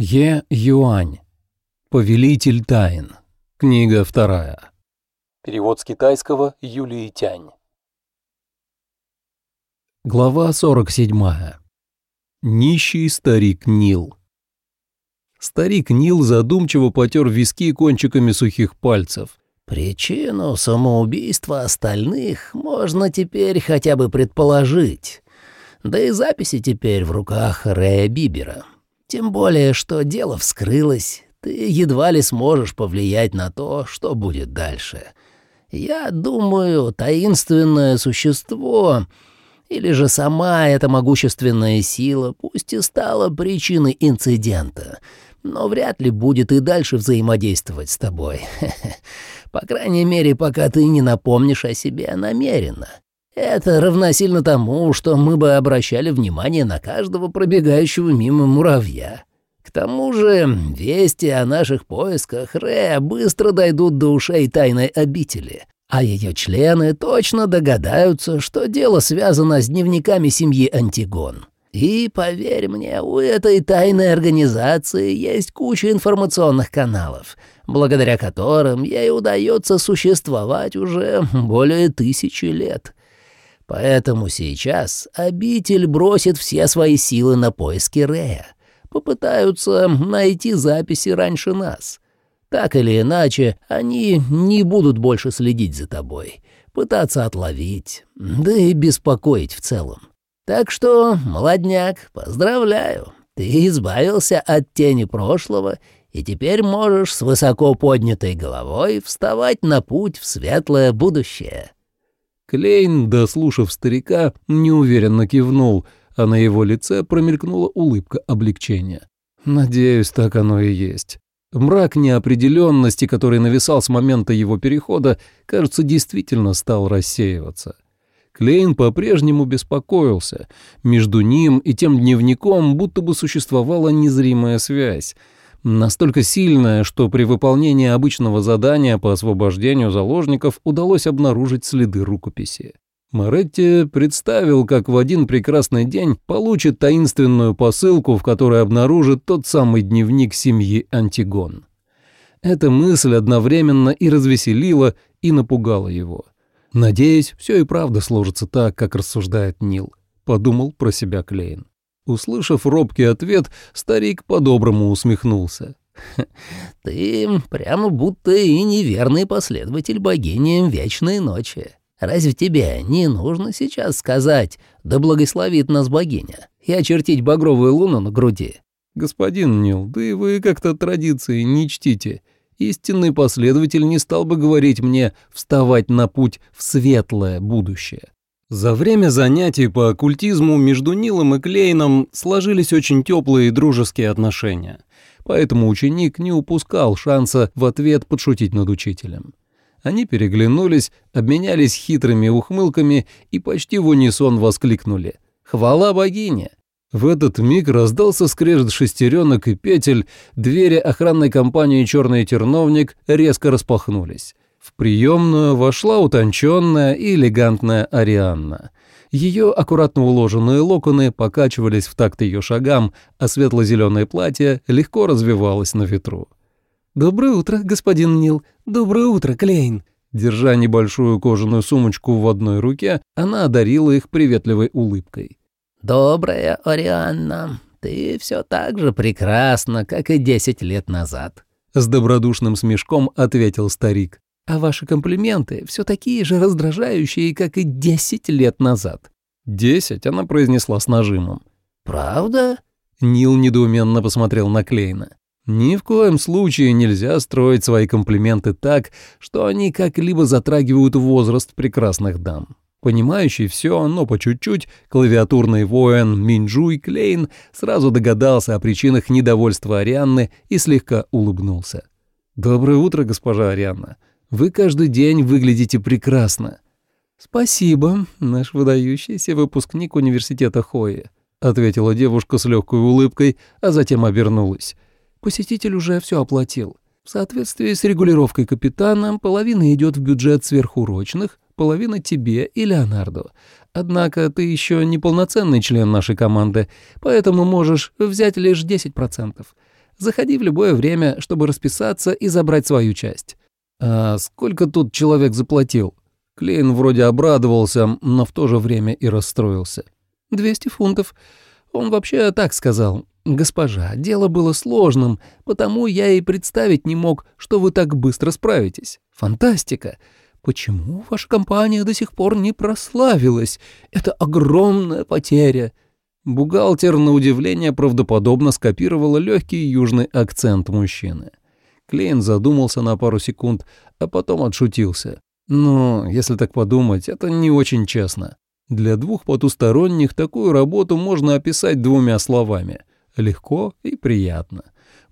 Е. Юань. Повелитель тайн. Книга вторая. Перевод с китайского Юлии Тянь. Глава 47. Нищий старик Нил. Старик Нил задумчиво потер виски кончиками сухих пальцев. Причину самоубийства остальных можно теперь хотя бы предположить. Да и записи теперь в руках Рэя Бибера. Тем более, что дело вскрылось, ты едва ли сможешь повлиять на то, что будет дальше. Я думаю, таинственное существо или же сама эта могущественная сила пусть и стала причиной инцидента, но вряд ли будет и дальше взаимодействовать с тобой. По крайней мере, пока ты не напомнишь о себе намеренно. Это равносильно тому, что мы бы обращали внимание на каждого пробегающего мимо муравья. К тому же вести о наших поисках Ре быстро дойдут до ушей тайной обители, а ее члены точно догадаются, что дело связано с дневниками семьи Антигон. И, поверь мне, у этой тайной организации есть куча информационных каналов, благодаря которым ей удается существовать уже более тысячи лет. Поэтому сейчас обитель бросит все свои силы на поиски Рея. Попытаются найти записи раньше нас. Так или иначе, они не будут больше следить за тобой, пытаться отловить, да и беспокоить в целом. Так что, молодняк, поздравляю, ты избавился от тени прошлого и теперь можешь с высоко поднятой головой вставать на путь в светлое будущее». Клейн, дослушав старика, неуверенно кивнул, а на его лице промелькнула улыбка облегчения. «Надеюсь, так оно и есть». Мрак неопределенности, который нависал с момента его перехода, кажется, действительно стал рассеиваться. Клейн по-прежнему беспокоился. Между ним и тем дневником будто бы существовала незримая связь — настолько сильная, что при выполнении обычного задания по освобождению заложников удалось обнаружить следы рукописи. Моретти представил, как в один прекрасный день получит таинственную посылку, в которой обнаружит тот самый дневник семьи Антигон. Эта мысль одновременно и развеселила, и напугала его. «Надеюсь, все и правда сложится так, как рассуждает Нил», — подумал про себя Клейн. Услышав робкий ответ, старик по-доброму усмехнулся. «Ты прямо будто и неверный последователь богини Вечной Ночи. Разве тебе не нужно сейчас сказать «Да благословит нас богиня» и очертить багровую луну на груди?» «Господин Нил, да и вы как-то традиции не чтите. Истинный последователь не стал бы говорить мне вставать на путь в светлое будущее. За время занятий по оккультизму между Нилом и Клейном сложились очень теплые и дружеские отношения, поэтому ученик не упускал шанса в ответ подшутить над учителем. Они переглянулись, обменялись хитрыми ухмылками и почти в унисон воскликнули «Хвала богине!». В этот миг раздался скрежет шестеренок и петель, двери охранной компании «Черный терновник» резко распахнулись. В приемную вошла утонченная и элегантная Арианна. Ее аккуратно уложенные локоны покачивались в такт ее шагам, а светло-зеленое платье легко развивалось на ветру. «Доброе утро, господин Нил. Доброе утро, Клейн». Держа небольшую кожаную сумочку в одной руке, она одарила их приветливой улыбкой. «Добрая, Арианна. Ты все так же прекрасна, как и десять лет назад», — с добродушным смешком ответил старик. А ваши комплименты все такие же раздражающие, как и десять лет назад». «Десять?» — она произнесла с нажимом. «Правда?» Нил недоуменно посмотрел на Клейна. Ни в коем случае нельзя строить свои комплименты так, что они как-либо затрагивают возраст прекрасных дам. Понимающий все, но по чуть-чуть, клавиатурный воин Минджуй Клейн сразу догадался о причинах недовольства Арианны и слегка улыбнулся. «Доброе утро, госпожа Арианна. Вы каждый день выглядите прекрасно». «Спасибо, наш выдающийся выпускник университета Хои», — ответила девушка с легкой улыбкой, а затем обернулась. «Посетитель уже все оплатил. В соответствии с регулировкой капитана, половина идет в бюджет сверхурочных, половина тебе и Леонарду. Однако ты еще не полноценный член нашей команды, поэтому можешь взять лишь 10%. Заходи в любое время, чтобы расписаться и забрать свою часть». «А сколько тут человек заплатил?» Клейн вроде обрадовался, но в то же время и расстроился. «Двести фунтов. Он вообще так сказал. Госпожа, дело было сложным, потому я и представить не мог, что вы так быстро справитесь. Фантастика! Почему ваша компания до сих пор не прославилась? Это огромная потеря». Бухгалтер, на удивление, правдоподобно скопировала легкий южный акцент мужчины. Клейн задумался на пару секунд, а потом отшутился. «Ну, если так подумать, это не очень честно. Для двух потусторонних такую работу можно описать двумя словами. Легко и приятно.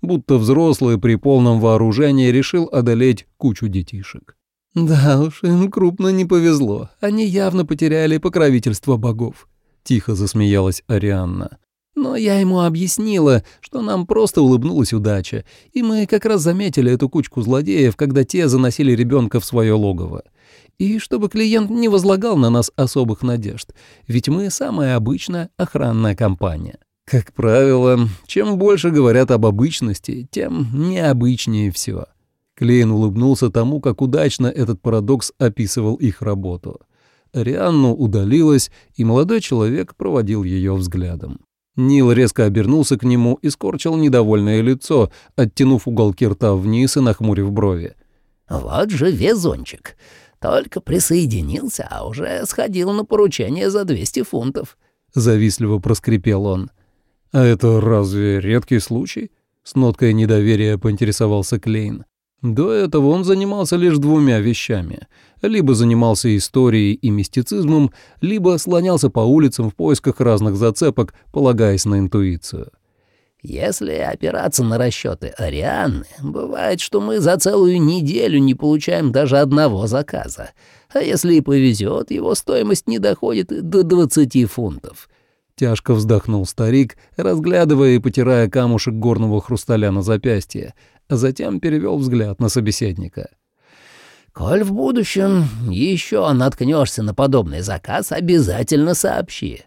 Будто взрослый при полном вооружении решил одолеть кучу детишек. «Да уж, им крупно не повезло. Они явно потеряли покровительство богов», — тихо засмеялась Арианна. «Но я ему объяснила, что нам просто улыбнулась удача, и мы как раз заметили эту кучку злодеев, когда те заносили ребенка в свое логово. И чтобы клиент не возлагал на нас особых надежд, ведь мы самая обычная охранная компания». Как правило, чем больше говорят об обычности, тем необычнее все. Клейн улыбнулся тому, как удачно этот парадокс описывал их работу. Рианну удалилась, и молодой человек проводил ее взглядом. Нил резко обернулся к нему и скорчил недовольное лицо, оттянув уголки рта вниз и нахмурив брови. «Вот же везончик. Только присоединился, а уже сходил на поручение за 200 фунтов», — завистливо проскрипел он. «А это разве редкий случай?» — с ноткой недоверия поинтересовался Клейн. До этого он занимался лишь двумя вещами. Либо занимался историей и мистицизмом, либо слонялся по улицам в поисках разных зацепок, полагаясь на интуицию. «Если опираться на расчеты Арианны, бывает, что мы за целую неделю не получаем даже одного заказа. А если и повезет, его стоимость не доходит до 20 фунтов». Тяжко вздохнул старик, разглядывая и потирая камушек горного хрусталя на запястье, затем перевел взгляд на собеседника. «Коль в будущем еще наткнешься на подобный заказ, обязательно сообщи».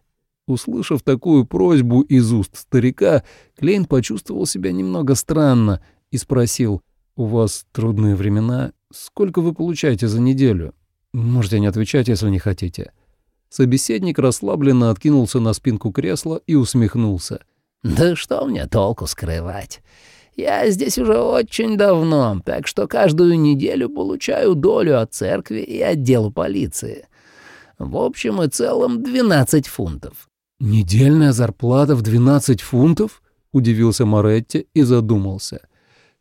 Услышав такую просьбу из уст старика, Клейн почувствовал себя немного странно и спросил, «У вас трудные времена? Сколько вы получаете за неделю? Можете не отвечать, если не хотите». Собеседник расслабленно откинулся на спинку кресла и усмехнулся. «Да что мне толку скрывать? Я здесь уже очень давно, так что каждую неделю получаю долю от церкви и отдела полиции. В общем и целом 12 фунтов». «Недельная зарплата в 12 фунтов?» — удивился Моретти и задумался.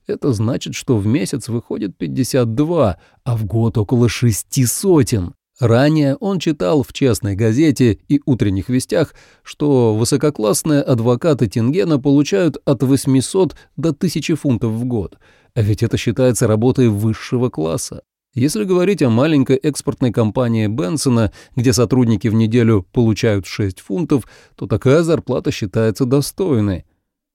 «Это значит, что в месяц выходит 52, а в год около шести сотен. Ранее он читал в «Честной газете» и «Утренних вестях», что высококлассные адвокаты Тингена получают от 800 до 1000 фунтов в год, а ведь это считается работой высшего класса. Если говорить о маленькой экспортной компании Бенсона, где сотрудники в неделю получают 6 фунтов, то такая зарплата считается достойной.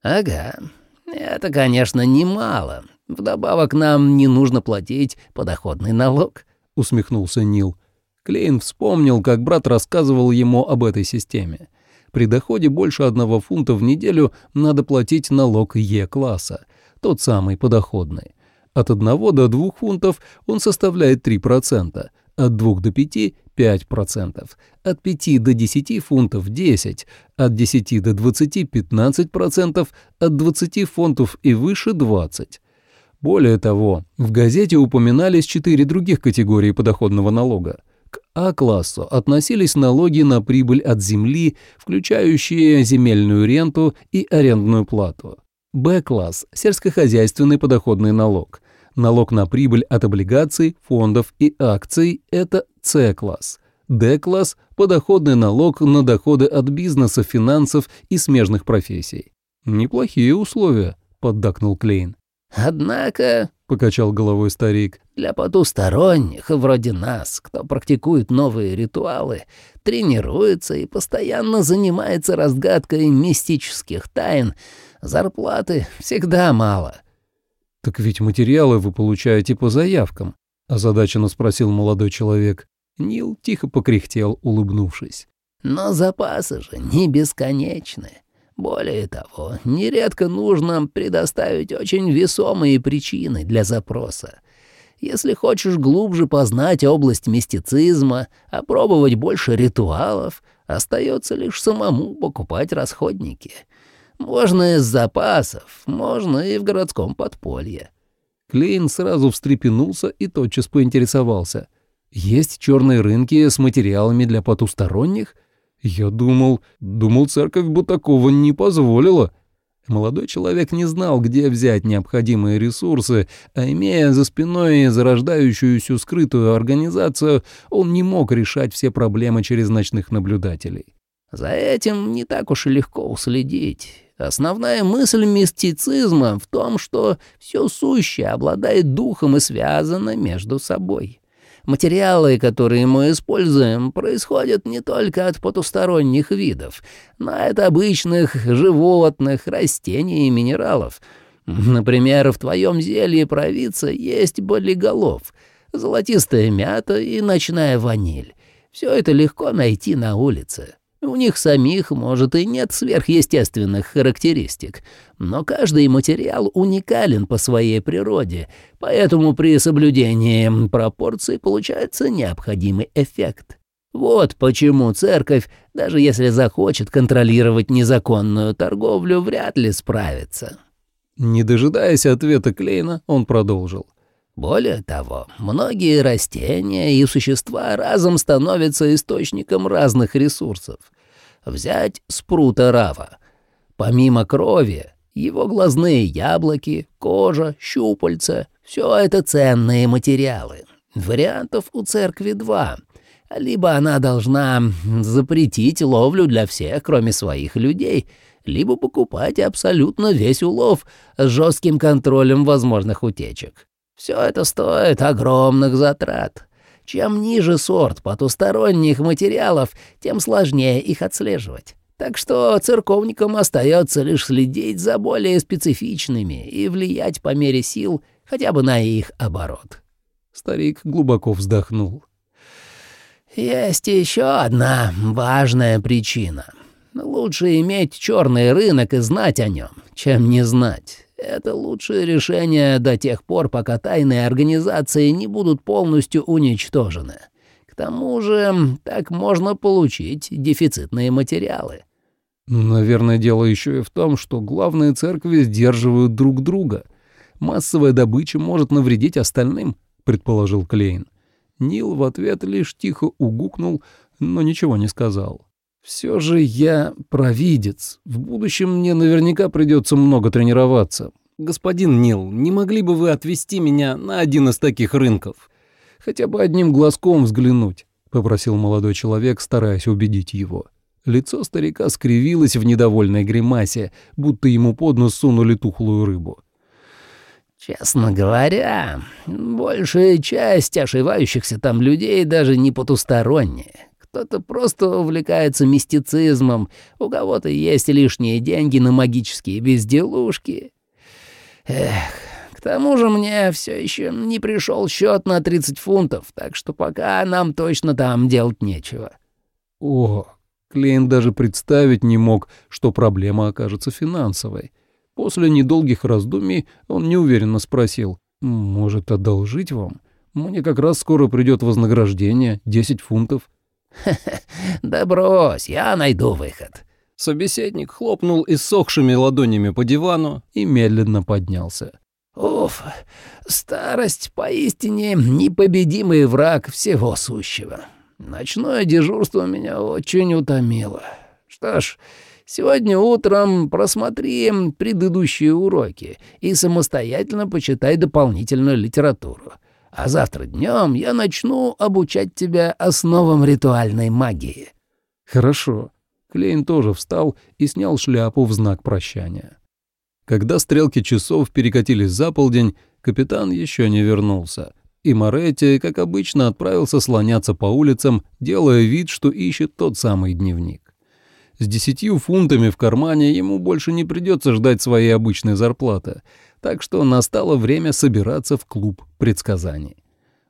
«Ага, это, конечно, немало. Вдобавок нам не нужно платить подоходный налог», — усмехнулся Нил. Клейн вспомнил, как брат рассказывал ему об этой системе. При доходе больше одного фунта в неделю надо платить налог Е-класса, тот самый подоходный. От 1 до 2 фунтов он составляет 3%, от 2 до 5 – 5%, от 5 до 10 фунтов – 10%, от 10 до 20 – 15%, от 20 фунтов и выше – 20%. Более того, в газете упоминались четыре других категории подоходного налога – а-классу относились налоги на прибыль от земли, включающие земельную ренту и арендную плату. Б-класс – сельскохозяйственный подоходный налог. Налог на прибыль от облигаций, фондов и акций – это С-класс. Д-класс – подоходный налог на доходы от бизнеса, финансов и смежных профессий. «Неплохие условия», – поддакнул Клейн. «Однако», — покачал головой старик, — «для потусторонних, вроде нас, кто практикует новые ритуалы, тренируется и постоянно занимается разгадкой мистических тайн, зарплаты всегда мало». «Так ведь материалы вы получаете по заявкам», — озадаченно спросил молодой человек. Нил тихо покряхтел, улыбнувшись. «Но запасы же не бесконечны. Более того, нередко нужно предоставить очень весомые причины для запроса. Если хочешь глубже познать область мистицизма, опробовать больше ритуалов, остается лишь самому покупать расходники. Можно из запасов, можно и в городском подполье. Клейн сразу встрепенулся и тотчас поинтересовался. «Есть черные рынки с материалами для потусторонних?» Я думал, думал, церковь бы такого не позволила. Молодой человек не знал, где взять необходимые ресурсы, а имея за спиной зарождающуюся скрытую организацию, он не мог решать все проблемы через ночных наблюдателей. За этим не так уж и легко уследить. Основная мысль мистицизма в том, что все сущее обладает духом и связано между собой. Материалы, которые мы используем, происходят не только от потусторонних видов, но и от обычных животных, растений и минералов. Например, в твоем зелье провидца есть болиголов, золотистая мята и ночная ваниль. Все это легко найти на улице. У них самих, может, и нет сверхъестественных характеристик, но каждый материал уникален по своей природе, поэтому при соблюдении пропорций получается необходимый эффект. Вот почему церковь, даже если захочет контролировать незаконную торговлю, вряд ли справится. Не дожидаясь ответа Клейна, он продолжил. Более того, многие растения и существа разом становятся источником разных ресурсов. Взять спрута рава. Помимо крови, его глазные яблоки, кожа, щупальца — все это ценные материалы. Вариантов у церкви два. Либо она должна запретить ловлю для всех, кроме своих людей, либо покупать абсолютно весь улов с жестким контролем возможных утечек. Все это стоит огромных затрат. Чем ниже сорт потусторонних материалов, тем сложнее их отслеживать. Так что церковникам остается лишь следить за более специфичными и влиять по мере сил хотя бы на их оборот. Старик глубоко вздохнул. Есть еще одна важная причина. Лучше иметь черный рынок и знать о нем, чем не знать. Это лучшее решение до тех пор, пока тайные организации не будут полностью уничтожены. К тому же так можно получить дефицитные материалы. Наверное, дело еще и в том, что главные церкви сдерживают друг друга. Массовая добыча может навредить остальным, предположил Клейн. Нил в ответ лишь тихо угукнул, но ничего не сказал. Все же я провидец. В будущем мне наверняка придется много тренироваться. Господин Нил, не могли бы вы отвезти меня на один из таких рынков? Хотя бы одним глазком взглянуть, попросил молодой человек, стараясь убедить его. Лицо старика скривилось в недовольной гримасе, будто ему под нос сунули тухлую рыбу. «Честно говоря, большая часть ошивающихся там людей даже не потусторонняя. Кто-то просто увлекается мистицизмом, у кого-то есть лишние деньги на магические безделушки. Эх, к тому же мне все еще не пришел счет на 30 фунтов, так что пока нам точно там делать нечего. О, Клейн даже представить не мог, что проблема окажется финансовой. После недолгих раздумий он неуверенно спросил, «Может, одолжить вам? Мне как раз скоро придет вознаграждение, 10 фунтов». да брось, я найду выход». Собеседник хлопнул иссохшими ладонями по дивану и медленно поднялся. «Уф, старость поистине непобедимый враг всего сущего. Ночное дежурство меня очень утомило. Что ж, сегодня утром просмотри предыдущие уроки и самостоятельно почитай дополнительную литературу а завтра днем я начну обучать тебя основам ритуальной магии». «Хорошо». Клейн тоже встал и снял шляпу в знак прощания. Когда стрелки часов перекатились за полдень, капитан еще не вернулся, и Моретти, как обычно, отправился слоняться по улицам, делая вид, что ищет тот самый дневник. С десятью фунтами в кармане ему больше не придется ждать своей обычной зарплаты, так что настало время собираться в клуб предсказаний.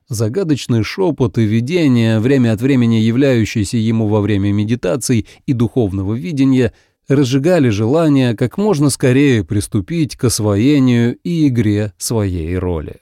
Загадочный шепот и видение, время от времени являющиеся ему во время медитаций и духовного видения, разжигали желание как можно скорее приступить к освоению и игре своей роли.